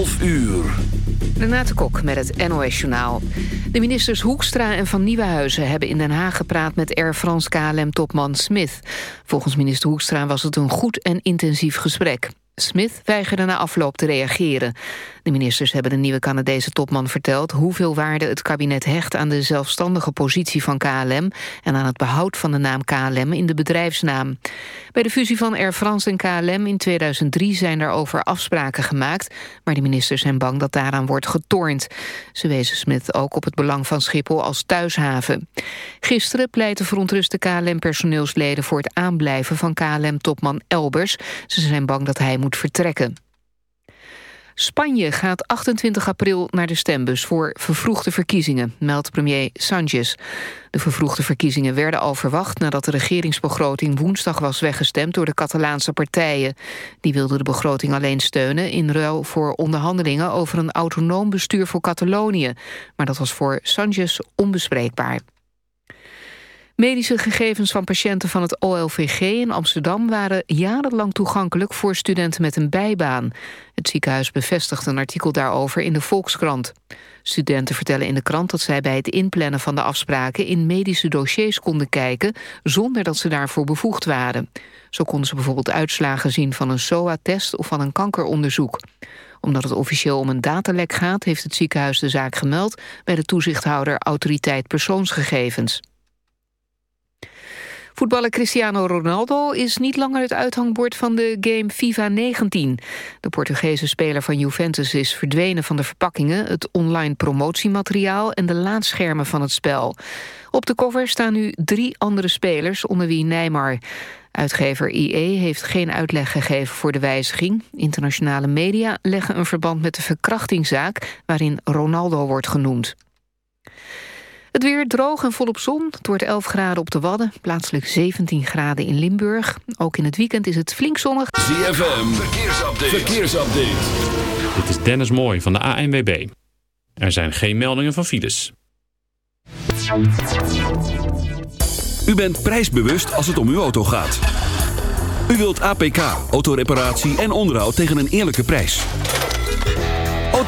12 uur. Renate Kok met het NOS Journaal. De ministers Hoekstra en Van Nieuwenhuizen hebben in Den Haag gepraat met Air France KLM-topman Smith. Volgens minister Hoekstra was het een goed en intensief gesprek. Smith weigerde na afloop te reageren. De ministers hebben de nieuwe Canadese topman verteld... hoeveel waarde het kabinet hecht aan de zelfstandige positie van KLM... en aan het behoud van de naam KLM in de bedrijfsnaam. Bij de fusie van Air France en KLM in 2003 zijn daarover afspraken gemaakt... maar de ministers zijn bang dat daaraan wordt getornd. Ze wezen Smith ook op het belang van Schiphol als thuishaven. Gisteren pleiten verontruste KLM-personeelsleden... voor het aanblijven van KLM-topman Elbers. Ze zijn bang dat hij moet vertrekken. Spanje gaat 28 april naar de stembus voor vervroegde verkiezingen, meldt premier Sanchez. De vervroegde verkiezingen werden al verwacht nadat de regeringsbegroting woensdag was weggestemd door de Catalaanse partijen. Die wilden de begroting alleen steunen in ruil voor onderhandelingen over een autonoom bestuur voor Catalonië. Maar dat was voor Sanchez onbespreekbaar. Medische gegevens van patiënten van het OLVG in Amsterdam... waren jarenlang toegankelijk voor studenten met een bijbaan. Het ziekenhuis bevestigt een artikel daarover in de Volkskrant. Studenten vertellen in de krant dat zij bij het inplannen van de afspraken... in medische dossiers konden kijken zonder dat ze daarvoor bevoegd waren. Zo konden ze bijvoorbeeld uitslagen zien van een SOA-test of van een kankeronderzoek omdat het officieel om een datalek gaat... heeft het ziekenhuis de zaak gemeld... bij de toezichthouder Autoriteit Persoonsgegevens. Voetballer Cristiano Ronaldo is niet langer het uithangbord van de game FIFA 19. De Portugese speler van Juventus is verdwenen van de verpakkingen... het online promotiemateriaal en de laadschermen van het spel. Op de cover staan nu drie andere spelers, onder wie Neymar. Uitgever IE heeft geen uitleg gegeven voor de wijziging. Internationale media leggen een verband met de verkrachtingszaak... waarin Ronaldo wordt genoemd. Het weer droog en volop zon. Het wordt 11 graden op de Wadden. Plaatselijk 17 graden in Limburg. Ook in het weekend is het flink zonnig. ZFM, verkeersupdate. verkeersupdate. Dit is Dennis Mooi van de ANWB. Er zijn geen meldingen van files. U bent prijsbewust als het om uw auto gaat. U wilt APK, autoreparatie en onderhoud tegen een eerlijke prijs.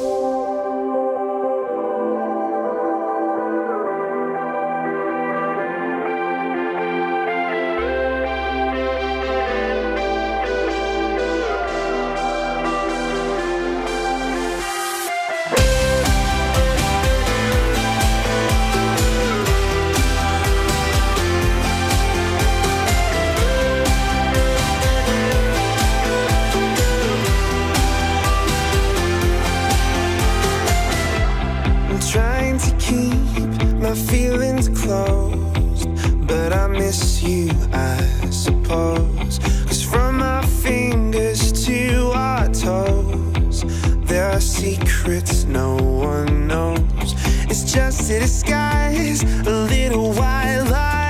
Bye. you, I suppose. Cause from our fingers to our toes, there are secrets no one knows. It's just a disguise, a little white lie.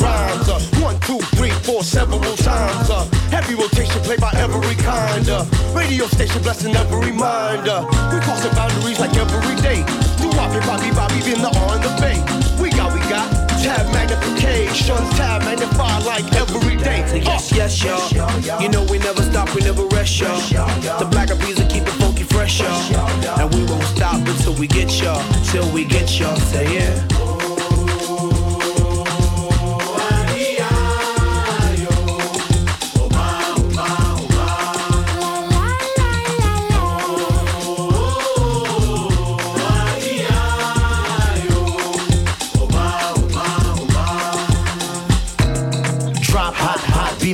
radio station blessing every mind. Uh, we crossing boundaries like every day. Do New Bobby, Bobby, Bobby, been on the bay. We got, we got tab magnification, tab magnify like every day. Uh. Yes, yes, y'all. You know we never stop, we never rest, y'all. The black bees will keep it funky fresh, y'all. And we won't stop until we get y'all, till we get y'all. Say yeah.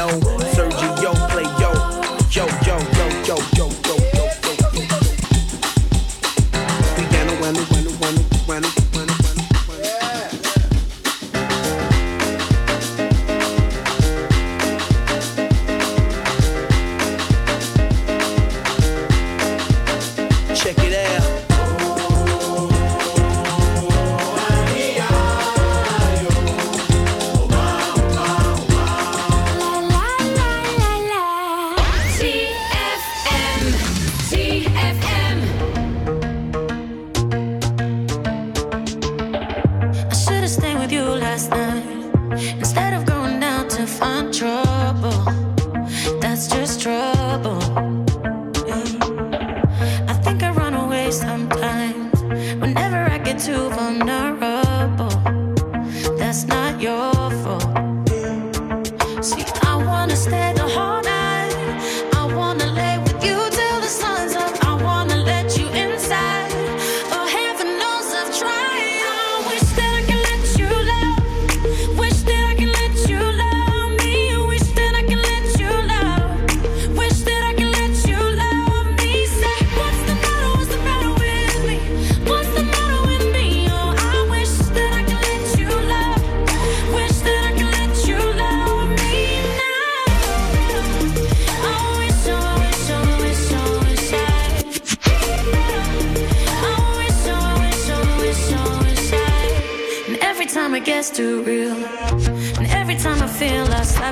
know.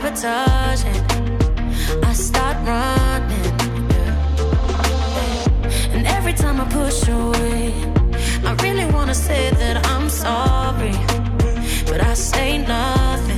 sabotaging. I start running. And every time I push away, I really wanna say that I'm sorry. But I say nothing.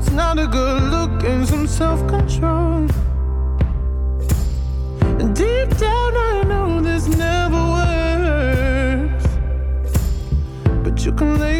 It's not a good look and some self control. Deep down, I know this never works, but you can lay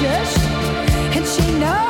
just, and she knows.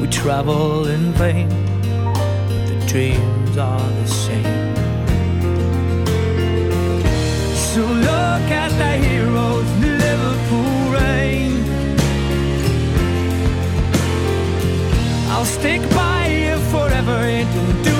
We travel in vain, but the dreams are the same. So look at the heroes in the Liverpool rain. I'll stick by you forever and do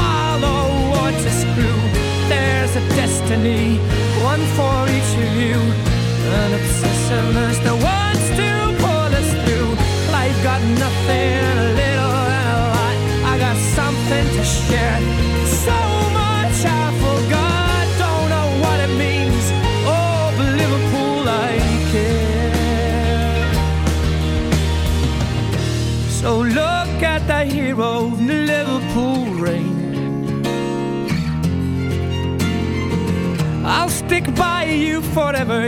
obsessiveness that to pull us through. Life got nothing, a little and a lot. I got something to share. So much I forgot, don't know what it means. Oh, but Liverpool, I care. So look at the hero in the Liverpool rain. I'll stick by you forever.